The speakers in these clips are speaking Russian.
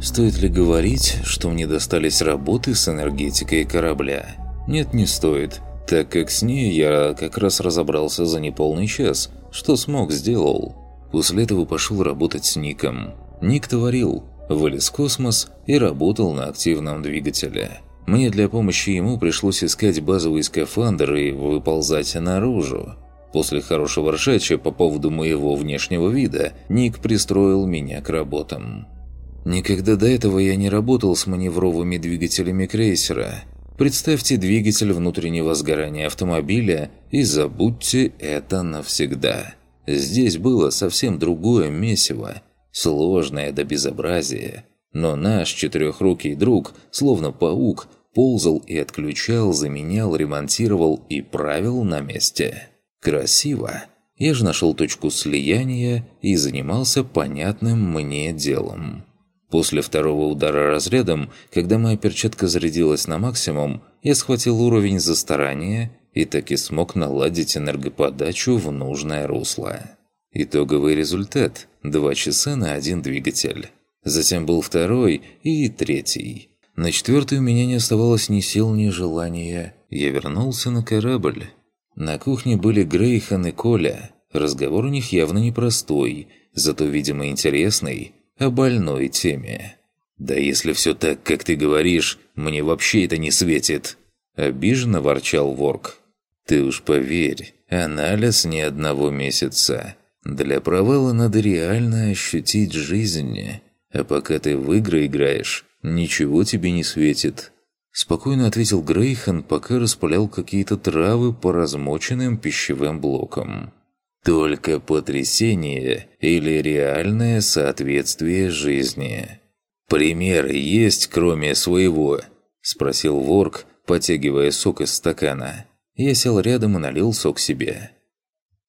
Стоит ли говорить, что мне достались работы с энергетикой корабля? Нет, не стоит, так как с ней я как раз разобрался за неполный час. Что смог, сделал. После этого пошел работать с Ником. Ник творил, вылез в космос и работал на активном двигателе. Мне для помощи ему пришлось искать базовый скафандр и выползать наружу. После хорошего ржача по поводу моего внешнего вида Ник пристроил меня к работам. Никогда до этого я не работал с маневровыми двигателями крейсера. Представьте двигатель внутреннего сгорания автомобиля и забудьте это навсегда. Здесь было совсем другое месиво, сложное до безобразия. Но наш четырехрукий друг, словно паук, ползал и отключал, заменял, ремонтировал и правил на месте. Красиво. Я же нашел точку слияния и занимался понятным мне делом. После второго удара разрядом, когда моя перчатка зарядилась на максимум, я схватил уровень за старание и так и смог наладить энергоподачу в нужное русло. Итоговый результат – 2 часа на один двигатель. Затем был второй и третий. На четвертый у меня не оставалось ни сил, ни желания. Я вернулся на корабль. На кухне были Грейхан и Коля. Разговор у них явно непростой, зато, видимо, интересный – о больной теме. «Да если все так, как ты говоришь, мне вообще это не светит!» Обиженно ворчал Ворк. «Ты уж поверь, анализ не одного месяца. Для провала надо реально ощутить жизнь. А пока ты в игры играешь, ничего тебе не светит». Спокойно ответил Грейхан, пока распылял какие-то травы по размоченным пищевым блокам. Только потрясение или реальное соответствие жизни. «Примеры есть, кроме своего?» – спросил Ворк, потягивая сок из стакана. Я сел рядом и налил сок себе.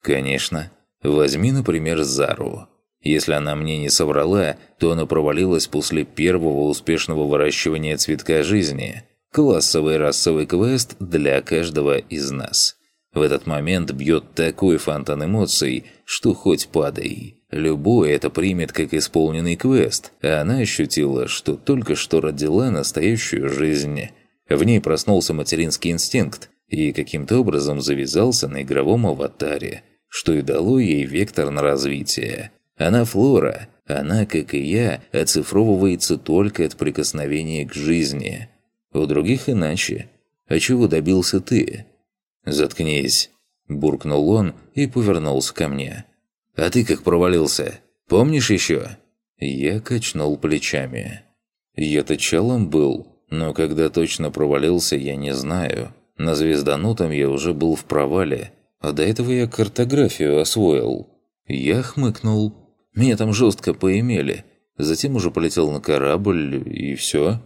«Конечно. Возьми, например, Зару. Если она мне не соврала, то она провалилась после первого успешного выращивания цветка жизни. Классовый расовый квест для каждого из нас. В этот момент бьет такой фонтан эмоций, что хоть падай. Любой это примет как исполненный квест, а она ощутила, что только что родила настоящую жизнь. В ней проснулся материнский инстинкт и каким-то образом завязался на игровом аватаре, что и дало ей вектор на развитие. Она флора, она, как и я, оцифровывается только от прикосновения к жизни. У других иначе. А чего добился ты? «Заткнись!» – буркнул он и повернулся ко мне. «А ты как провалился? Помнишь еще?» Я качнул плечами. «Я-то чалом был, но когда точно провалился, я не знаю. На звезданутом я уже был в провале, а до этого я картографию освоил». Я хмыкнул. Меня там жестко поимели. Затем уже полетел на корабль, и все.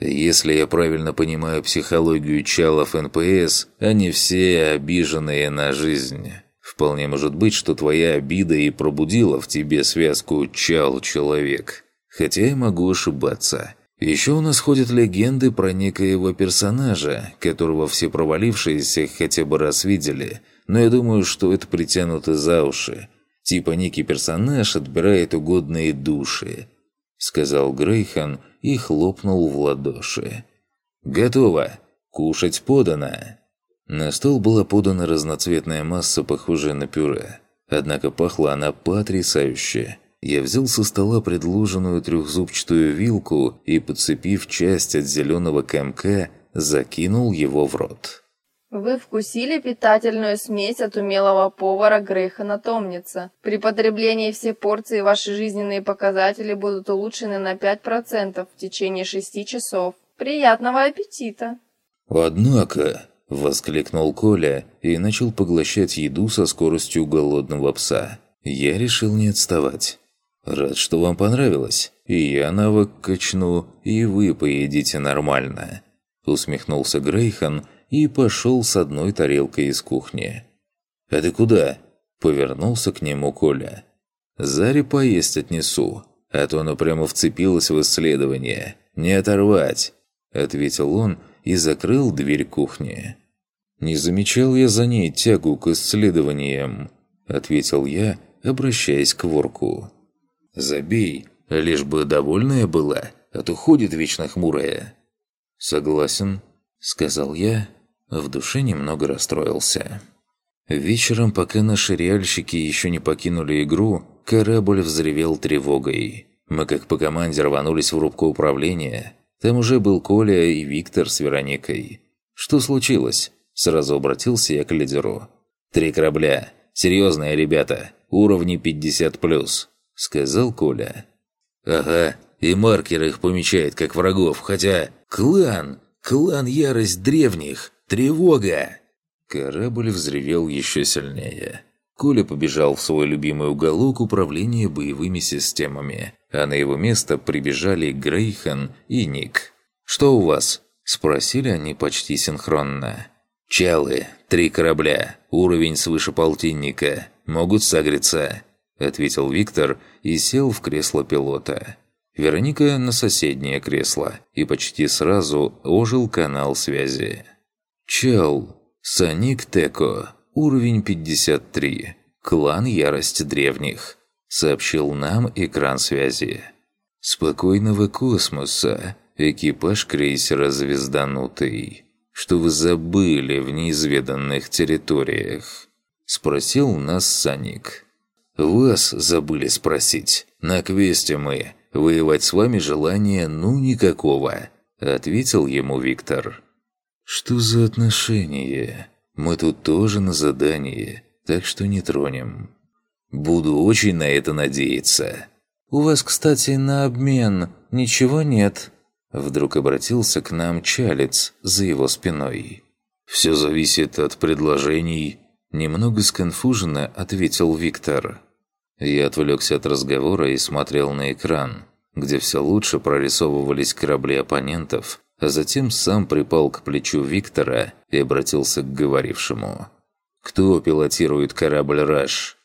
Если я правильно понимаю психологию чалов НПС, они все обиженные на жизнь. Вполне может быть, что твоя обида и пробудила в тебе связку «чал-человек». Хотя я могу ошибаться. Еще у нас ходят легенды про некоего персонажа, которого все провалившиеся хотя бы раз видели, но я думаю, что это притянуто за уши. Типа некий персонаж отбирает угодные души, сказал Грейхан, и хлопнул в ладоши. «Готово! Кушать подано!» На стол была подана разноцветная масса, похожая на пюре. Однако пахла она потрясающе. Я взял со стола предложенную трехзубчатую вилку и, подцепив часть от зеленого комка, закинул его в рот. Вы вкусили питательную смесь от умелого повара Грейхана Томница. При потреблении все порции ваши жизненные показатели будут улучшены на 5% в течение 6 часов. Приятного аппетита! «Однако...» – воскликнул Коля и начал поглощать еду со скоростью голодного пса. Я решил не отставать. «Рад, что вам понравилось. И я навык качну, и вы поедите нормально», – усмехнулся Грейхан – и пошел с одной тарелкой из кухни. «А ты куда?» – повернулся к нему Коля. «Заре поесть отнесу, а то она прямо вцепилась в исследование. Не оторвать!» – ответил он и закрыл дверь кухни. «Не замечал я за ней тягу к исследованиям», – ответил я, обращаясь к ворку. «Забей, Лишь бы довольная была, а то ходит вечно хмурая». «Согласен», — сказал я, в душе немного расстроился. Вечером, пока наши реальщики еще не покинули игру, корабль взревел тревогой. Мы как по команде рванулись в рубку управления. Там уже был Коля и Виктор с Вероникой. «Что случилось?» Сразу обратился я к лидеру. «Три корабля. Серьезные ребята. Уровни 50+,» — сказал Коля. «Ага, и маркер их помечает как врагов, хотя... Клан! Клан Ярость Древних! Тревога!» Корабль взревел еще сильнее. Коля побежал в свой любимый уголок управления боевыми системами, а на его место прибежали Грейхан и Ник. «Что у вас?» – спросили они почти синхронно. «Чалы, три корабля, уровень свыше полтинника, могут согреться», – ответил Виктор и сел в кресло пилота. Вероника на соседнее кресло, и почти сразу ожил канал связи. Чел. Саник Теко. Уровень 53. Клан Ярость Древних. Сообщил нам экран связи. Спокойного космоса. Экипаж крейсера «Звезданутый». Что вы забыли в неизведанных территориях? Спросил нас Саник. Вас забыли спросить. На квесте мы. Воевать с вами желания ну никакого. Ответил ему Виктор. «Что за отношения? Мы тут тоже на задании, так что не тронем». «Буду очень на это надеяться». «У вас, кстати, на обмен ничего нет?» Вдруг обратился к нам Чалец за его спиной. «Все зависит от предложений», – немного сконфуженно ответил Виктор. Я отвлекся от разговора и смотрел на экран, где все лучше прорисовывались корабли оппонентов, а затем сам припал к плечу Виктора и обратился к говорившему. «Кто пилотирует корабль «Раш»?»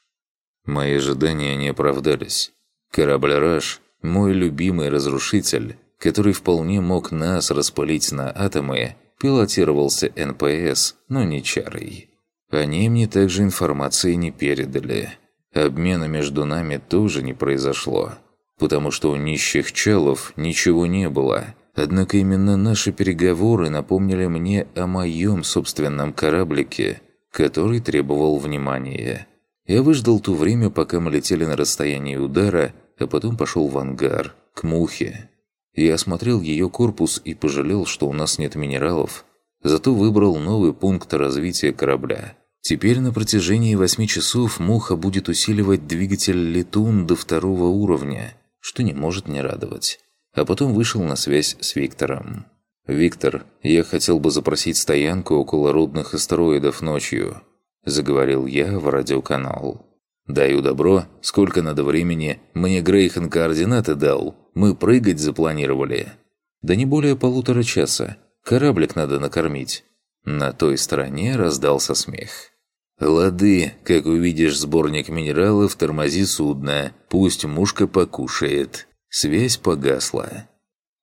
Мои ожидания не оправдались. Корабль «Раш» – мой любимый разрушитель, который вполне мог нас распылить на атомы, пилотировался НПС, но не чарой. Они мне также информации не передали. Обмена между нами тоже не произошло, потому что у нищих челов ничего не было – Однако именно наши переговоры напомнили мне о моем собственном кораблике, который требовал внимания. Я выждал то время, пока мы летели на расстоянии удара, а потом пошел в ангар, к Мухе. Я осмотрел ее корпус и пожалел, что у нас нет минералов. Зато выбрал новый пункт развития корабля. Теперь на протяжении восьми часов Муха будет усиливать двигатель «Летун» до второго уровня, что не может не радовать а потом вышел на связь с Виктором. «Виктор, я хотел бы запросить стоянку около рудных астероидов ночью», – заговорил я в радиоканал. «Даю добро. Сколько надо времени? Мне Грейхан координаты дал. Мы прыгать запланировали». «Да не более полутора часа. Кораблик надо накормить». На той стороне раздался смех. «Лады, как увидишь сборник минералов, тормози судно. Пусть мушка покушает». Связь погасла.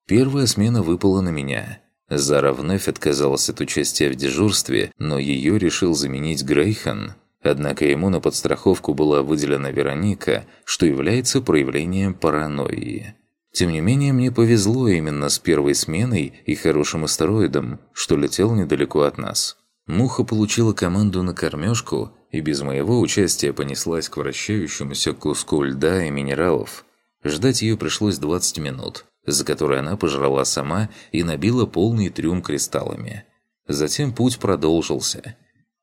Первая смена выпала на меня. Зара вновь отказалась от участия в дежурстве, но ее решил заменить Грейхан. Однако ему на подстраховку была выделена Вероника, что является проявлением паранойи. Тем не менее, мне повезло именно с первой сменой и хорошим астероидом, что летел недалеко от нас. Муха получила команду на кормежку и без моего участия понеслась к вращающемуся куску льда и минералов – Ждать ее пришлось 20 минут, за которые она пожрала сама и набила полный трюм кристаллами. Затем путь продолжился.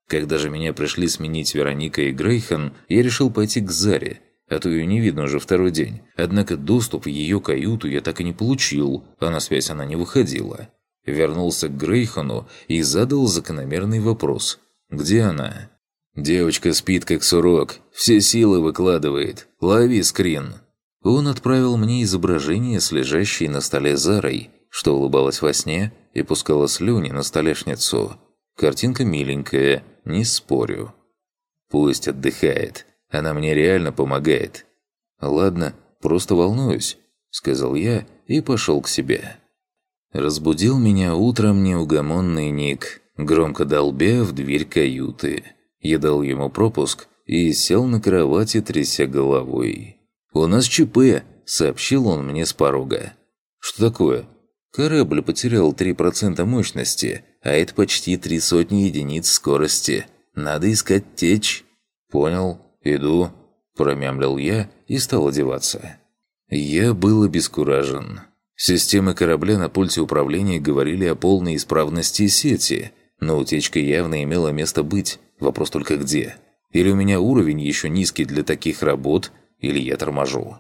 Когда же меня пришли сменить Вероника и Грейхан, я решил пойти к Заре, а то ее не видно уже второй день. Однако доступ в ее каюту я так и не получил, а на связь она не выходила. Вернулся к Грейхану и задал закономерный вопрос. «Где она?» «Девочка спит как сурок, все силы выкладывает. Лови скрин!» Он отправил мне изображение с лежащей на столе Зарой, что улыбалась во сне и пускала слюни на столешницу. Картинка миленькая, не спорю. Пусть отдыхает, она мне реально помогает. Ладно, просто волнуюсь, сказал я и пошел к себе. Разбудил меня утром неугомонный Ник, громко долбя в дверь каюты. Я дал ему пропуск и сел на кровати, тряся головой. «У нас ЧП! сообщил он мне с порога. «Что такое?» «Корабль потерял 3% мощности, а это почти три сотни единиц скорости. Надо искать течь». «Понял, иду», – промямлил я и стал одеваться. Я был обескуражен. Системы корабля на пульте управления говорили о полной исправности сети, но утечка явно имела место быть, вопрос только где. Или у меня уровень еще низкий для таких работ, или я торможу.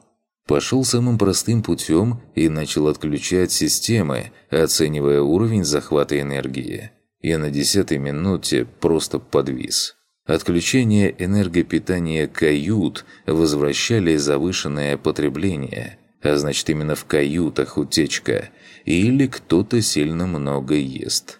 Пошел самым простым путем и начал отключать системы, оценивая уровень захвата энергии. И на десятой минуте просто подвис. Отключение энергопитания кают возвращали завышенное потребление, а значит именно в каютах утечка, или кто-то сильно много ест.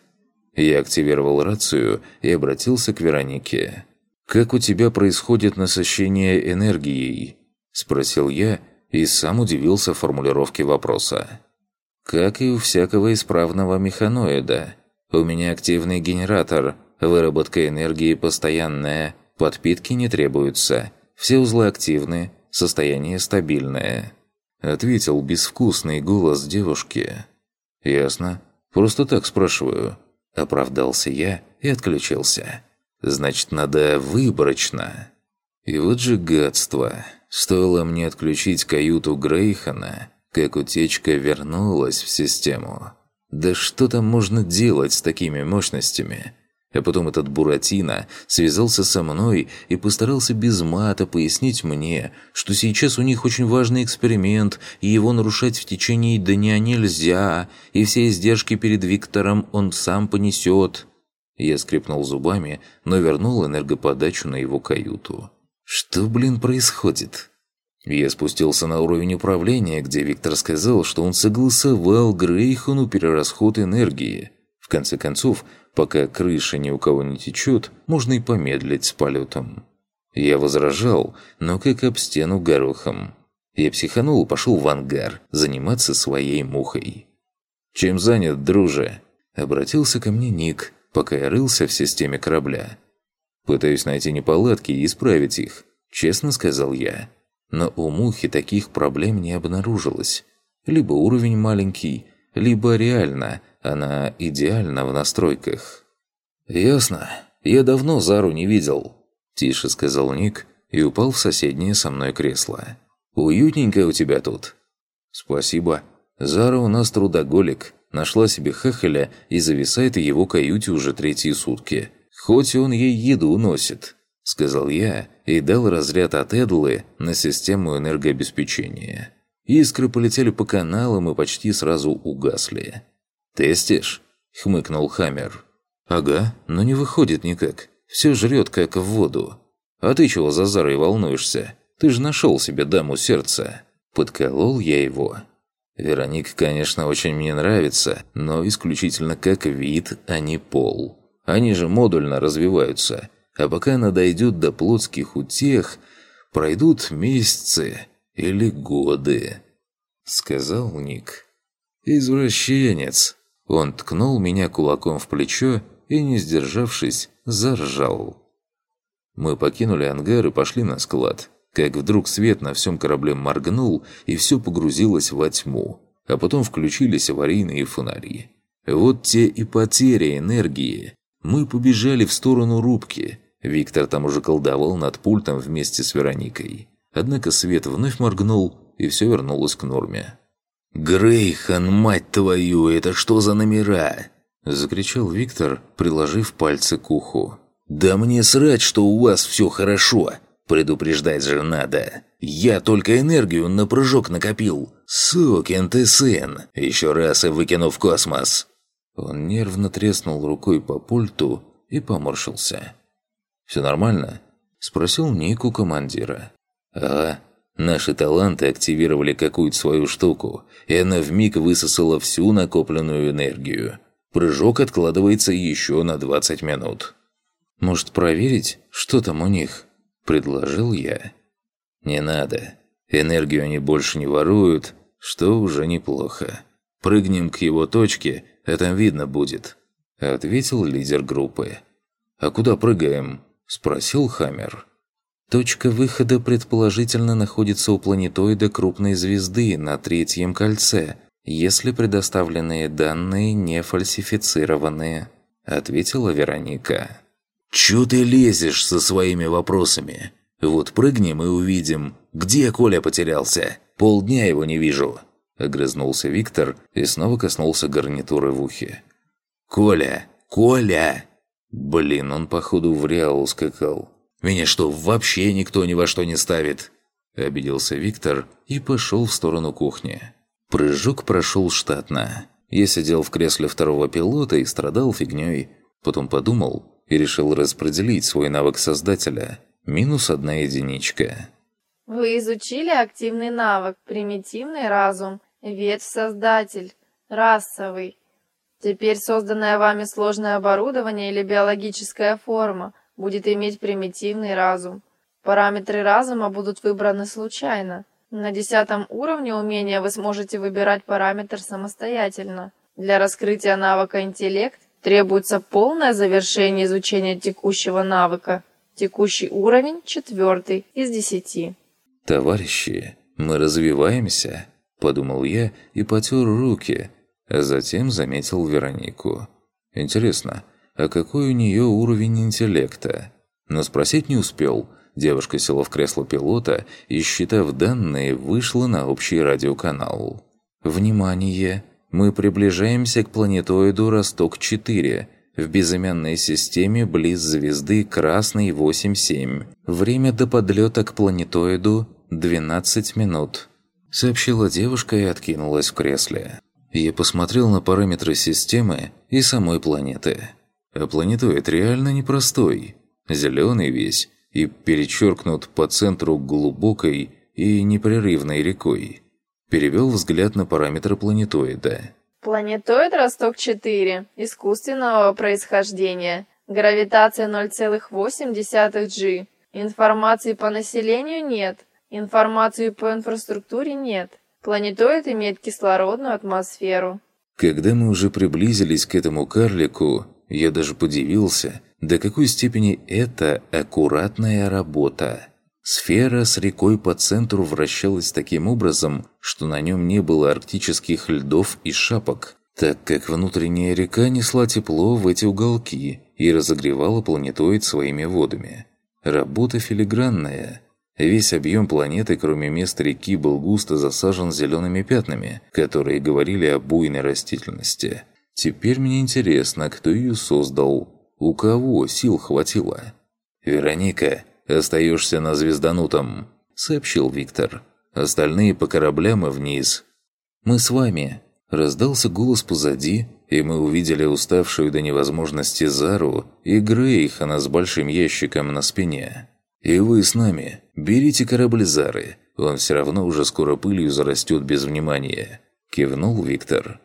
Я активировал рацию и обратился к Веронике. «Как у тебя происходит насыщение энергией?» – спросил я и сам удивился формулировке вопроса. «Как и у всякого исправного механоида. У меня активный генератор, выработка энергии постоянная, подпитки не требуются, все узлы активны, состояние стабильное». Ответил безвкусный голос девушки. «Ясно. Просто так спрашиваю». Оправдался я и отключился. Значит, надо выборочно. И вот же гадство. Стоило мне отключить каюту Грейхана, как утечка вернулась в систему. Да что там можно делать с такими мощностями? А потом этот Буратино связался со мной и постарался без мата пояснить мне, что сейчас у них очень важный эксперимент, и его нарушать в течение дня нельзя, и все издержки перед Виктором он сам понесет. Я скрипнул зубами, но вернул энергоподачу на его каюту. Что, блин, происходит? Я спустился на уровень управления, где Виктор сказал, что он согласовал Грейхону перерасход энергии. В конце концов, Пока крыша ни у кого не течет, можно и помедлить с полетом. Я возражал, но как об стену горохом. Я психанул и пошел в ангар заниматься своей мухой. «Чем занят, друже?» Обратился ко мне Ник, пока я рылся в системе корабля. «Пытаюсь найти неполадки и исправить их», — честно сказал я. Но у мухи таких проблем не обнаружилось. Либо уровень маленький, либо реально она идеальна в настройках. «Ясно. Я давно Зару не видел», – тише сказал Ник и упал в соседнее со мной кресло. «Уютненько у тебя тут». «Спасибо. Зара у нас трудоголик. Нашла себе хахаля и зависает в его каюте уже третьи сутки. Хоть он ей еду носит», – сказал я и дал разряд от Эдлы на систему энергообеспечения. Искры полетели по каналам и почти сразу угасли. «Тестишь?» – хмыкнул Хаммер. «Ага, но не выходит никак. Все жрет, как в воду. А ты чего за Зарой волнуешься? Ты же нашел себе даму сердца». Подколол я его. Вероника, конечно, очень мне нравится, но исключительно как вид, а не пол. Они же модульно развиваются. А пока она дойдет до плотских утех, пройдут месяцы или годы. Сказал Ник. «Извращенец!» Он ткнул меня кулаком в плечо и, не сдержавшись, заржал. Мы покинули ангар и пошли на склад, как вдруг свет на всем корабле моргнул, и все погрузилось во тьму, а потом включились аварийные фонари. Вот те и потери энергии. Мы побежали в сторону рубки. Виктор там уже колдовал над пультом вместе с Вероникой. Однако свет вновь моргнул, и все вернулось к норме. «Грейхан, мать твою, это что за номера?» Закричал Виктор, приложив пальцы к уху. «Да мне срать, что у вас все хорошо. Предупреждать же надо. Я только энергию на прыжок накопил. Сукин ты сын. Еще раз и выкину в космос». Он нервно треснул рукой по пульту и поморщился. «Все нормально?» – спросил Нику командира. «А, Наши таланты активировали какую-то свою штуку, и она вмиг высосала всю накопленную энергию. Прыжок откладывается еще на 20 минут. «Может, проверить, что там у них?» – предложил я. «Не надо. Энергию они больше не воруют, что уже неплохо. Прыгнем к его точке, там видно будет», – ответил лидер группы. «А куда прыгаем?» – спросил Хаммер. Точка выхода предположительно находится у планетоида крупной звезды на третьем кольце, если предоставленные данные не фальсифицированные», – ответила Вероника. «Чё ты лезешь со своими вопросами? Вот прыгнем и увидим, где Коля потерялся. Полдня его не вижу». Огрызнулся Виктор и снова коснулся гарнитуры в ухе. «Коля! Коля!» Блин, он походу в реал ускакал. «Меня что, вообще никто ни во что не ставит?» Обиделся Виктор и пошел в сторону кухни. Прыжок прошел штатно. Я сидел в кресле второго пилота и страдал фигней. Потом подумал и решил распределить свой навык создателя. Минус одна единичка. Вы изучили активный навык, примитивный разум, ветвь создатель, расовый. Теперь созданное вами сложное оборудование или биологическая форма будет иметь примитивный разум. Параметры разума будут выбраны случайно. На десятом уровне умения вы сможете выбирать параметр самостоятельно. Для раскрытия навыка интеллект требуется полное завершение изучения текущего навыка. Текущий уровень четвертый из десяти. «Товарищи, мы развиваемся», – подумал я и потер руки, а затем заметил Веронику. «Интересно, а какой у нее уровень интеллекта?» Но спросить не успел. Девушка села в кресло пилота и, считав данные, вышла на общий радиоканал. «Внимание! Мы приближаемся к планетоиду Росток-4» в безымянной системе близ звезды Красный 8-7. Время до подлета к планетоиду – 12 минут. Сообщила девушка и откинулась в кресле. Я посмотрел на параметры системы и самой планеты. А планетоид реально непростой. Зеленый весь и перечеркнут по центру глубокой и непрерывной рекой. Перевел взгляд на параметры планетоида. Планетоид Росток-4 искусственного происхождения. Гравитация 0,8 G. Информации по населению нет. Информации по инфраструктуре нет. Планетоид имеет кислородную атмосферу. Когда мы уже приблизились к этому карлику, я даже подивился, до какой степени это аккуратная работа. Сфера с рекой по центру вращалась таким образом, что на нем не было арктических льдов и шапок, так как внутренняя река несла тепло в эти уголки и разогревала планетоид своими водами. Работа филигранная. Весь объем планеты, кроме места реки, был густо засажен зелеными пятнами, которые говорили о буйной растительности. Теперь мне интересно, кто ее создал, у кого сил хватило. «Вероника, остаешься на звезданутом», — сообщил Виктор. «Остальные по кораблям и вниз». «Мы с вами», — раздался голос позади, и мы увидели уставшую до невозможности Зару и Грейхана с большим ящиком на спине. «И вы с нами. Берите корабль Зары. Он все равно уже скоро пылью зарастет без внимания», – кивнул Виктор.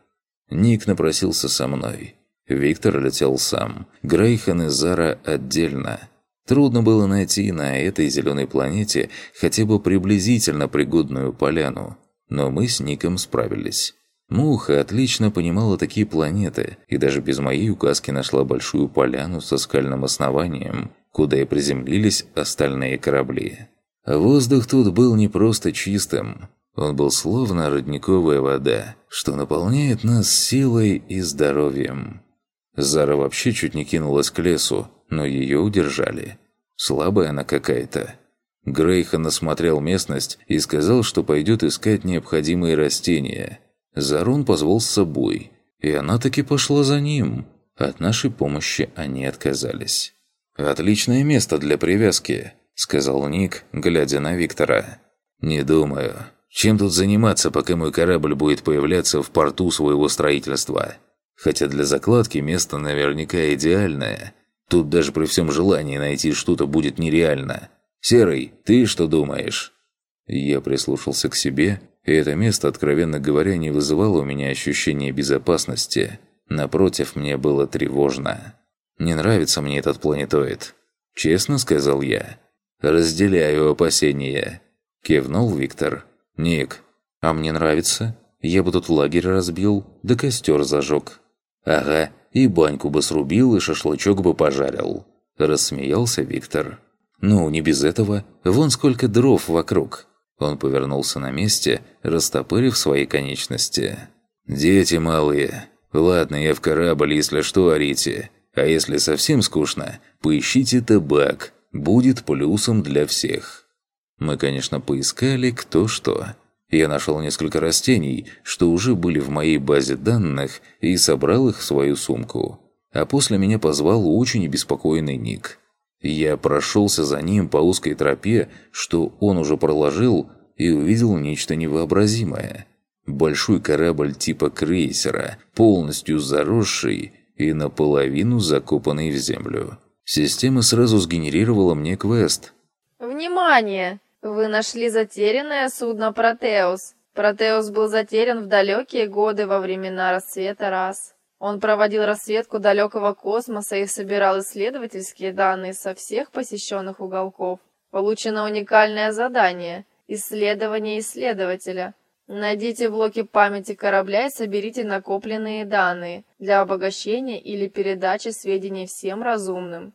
Ник напросился со мной. Виктор летел сам. Грейхан и Зара отдельно. Трудно было найти на этой зеленой планете хотя бы приблизительно пригодную поляну. Но мы с Ником справились. Муха отлично понимала такие планеты, и даже без моей указки нашла большую поляну со скальным основанием, куда и приземлились остальные корабли. Воздух тут был не просто чистым. Он был словно родниковая вода, что наполняет нас силой и здоровьем. Зара вообще чуть не кинулась к лесу, но ее удержали. Слабая она какая-то. Грейхан осмотрел местность и сказал, что пойдет искать необходимые растения. Зарун позвал с собой, и она таки пошла за ним. От нашей помощи они отказались. «Отличное место для привязки», — сказал Ник, глядя на Виктора. «Не думаю. Чем тут заниматься, пока мой корабль будет появляться в порту своего строительства? Хотя для закладки место наверняка идеальное. Тут даже при всем желании найти что-то будет нереально. Серый, ты что думаешь?» Я прислушался к себе, и это место, откровенно говоря, не вызывало у меня ощущения безопасности. Напротив, мне было тревожно. Не нравится мне этот планетоид. Честно сказал я. Разделяю опасения. Кивнул Виктор. Ник, а мне нравится. Я бы тут лагерь разбил, да костер зажег. Ага, и баньку бы срубил, и шашлычок бы пожарил. Рассмеялся Виктор. Ну, не без этого. Вон сколько дров вокруг. Он повернулся на месте, растопырив свои конечности. «Дети малые. Ладно, я в корабль, если что, орите. А если совсем скучно, поищите табак. Будет плюсом для всех». Мы, конечно, поискали кто что. Я нашел несколько растений, что уже были в моей базе данных, и собрал их в свою сумку. А после меня позвал очень беспокойный Ник. Я прошелся за ним по узкой тропе, что он уже проложил, и увидел нечто невообразимое. Большой корабль типа крейсера, полностью заросший и наполовину закопанный в землю. Система сразу сгенерировала мне квест. «Внимание! Вы нашли затерянное судно «Протеус». «Протеус» был затерян в далекие годы во времена расцвета рас. Он проводил разведку далекого космоса и собирал исследовательские данные со всех посещенных уголков. Получено уникальное задание – исследование исследователя. Найдите блоки памяти корабля и соберите накопленные данные для обогащения или передачи сведений всем разумным.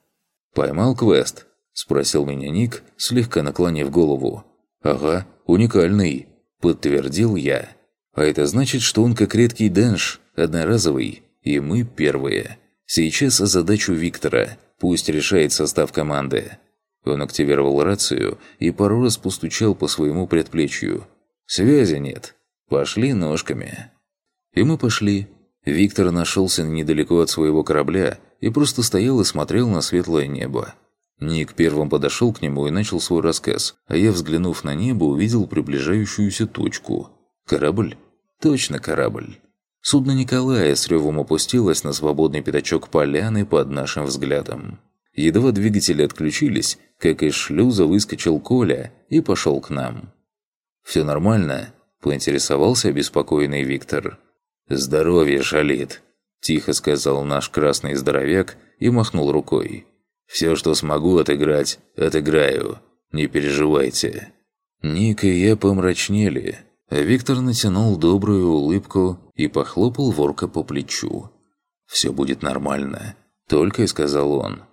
«Поймал квест?» Спросил меня Ник, слегка наклонив голову. «Ага, уникальный», – подтвердил я. «А это значит, что он как редкий денш, одноразовый, и мы первые. Сейчас задачу Виктора, пусть решает состав команды». Он активировал рацию и пару раз постучал по своему предплечью. «Связи нет. Пошли ножками». И мы пошли. Виктор нашелся недалеко от своего корабля и просто стоял и смотрел на светлое небо. Ник первым подошел к нему и начал свой рассказ, а я, взглянув на небо, увидел приближающуюся точку. Корабль? Точно корабль. Судно Николая с ревом опустилось на свободный пятачок поляны под нашим взглядом. Едва двигатели отключились, как из шлюза выскочил Коля и пошел к нам. «Все нормально?» – поинтересовался обеспокоенный Виктор. «Здоровье шалит», – тихо сказал наш красный здоровяк и махнул рукой. Все, что смогу отыграть, отыграю. Не переживайте». Ник и я помрачнели, Виктор натянул добрую улыбку и похлопал ворка по плечу. «Все будет нормально», — только и сказал он.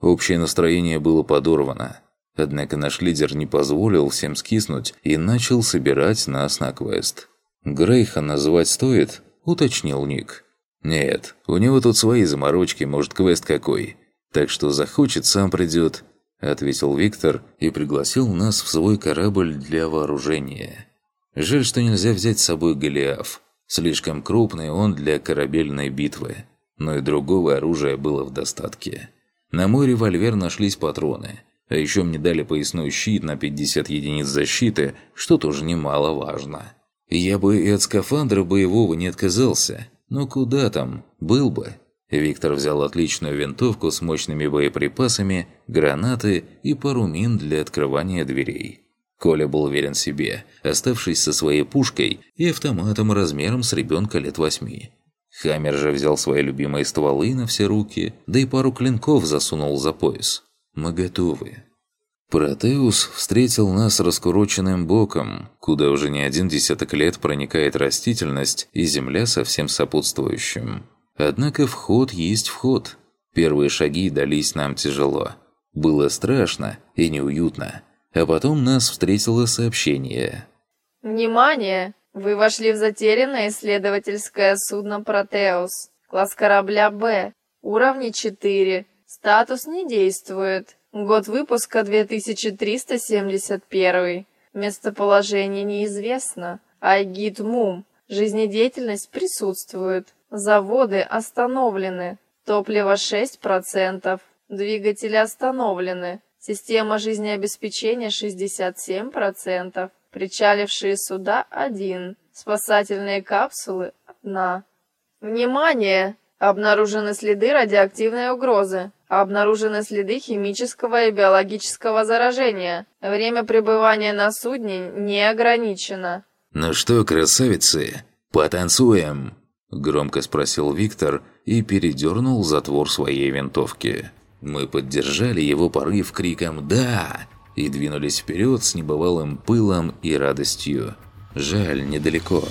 Общее настроение было подорвано. Однако наш лидер не позволил всем скиснуть и начал собирать нас на квест. «Грейха назвать стоит?» – уточнил Ник. «Нет, у него тут свои заморочки, может, квест какой. Так что захочет, сам придет», – ответил Виктор и пригласил нас в свой корабль для вооружения. Жаль, что нельзя взять с собой Голиаф. Слишком крупный он для корабельной битвы. Но и другого оружия было в достатке. На мой револьвер нашлись патроны. А еще мне дали поясной щит на 50 единиц защиты, что тоже немаловажно. Я бы и от скафандра боевого не отказался. Но куда там, был бы. Виктор взял отличную винтовку с мощными боеприпасами, гранаты и пару мин для открывания дверей. Коля был уверен в себе, оставшись со своей пушкой и автоматом размером с ребенка лет восьми. Хаммер же взял свои любимые стволы на все руки, да и пару клинков засунул за пояс. Мы готовы. Протеус встретил нас раскуроченным боком, куда уже не один десяток лет проникает растительность и земля со всем сопутствующим. Однако вход есть вход. Первые шаги дались нам тяжело. Было страшно и неуютно. А потом нас встретило сообщение. «Внимание! Вы вошли в затерянное исследовательское судно «Протеус». Класс корабля «Б». Уровни 4. Статус не действует. Год выпуска 2371. Местоположение неизвестно. Айгид Мум. Жизнедеятельность присутствует. Заводы остановлены. Топливо 6%. Двигатели остановлены. Система жизнеобеспечения 67%. Причалившие суда 1. Спасательные капсулы 1. Внимание! Обнаружены следы радиоактивной угрозы. Обнаружены следы химического и биологического заражения. Время пребывания на судне не ограничено. «Ну что, красавицы, потанцуем!» Громко спросил Виктор и передернул затвор своей винтовки. Мы поддержали его порыв криком «Да!» и двинулись вперед с небывалым пылом и радостью. Жаль, недалеко.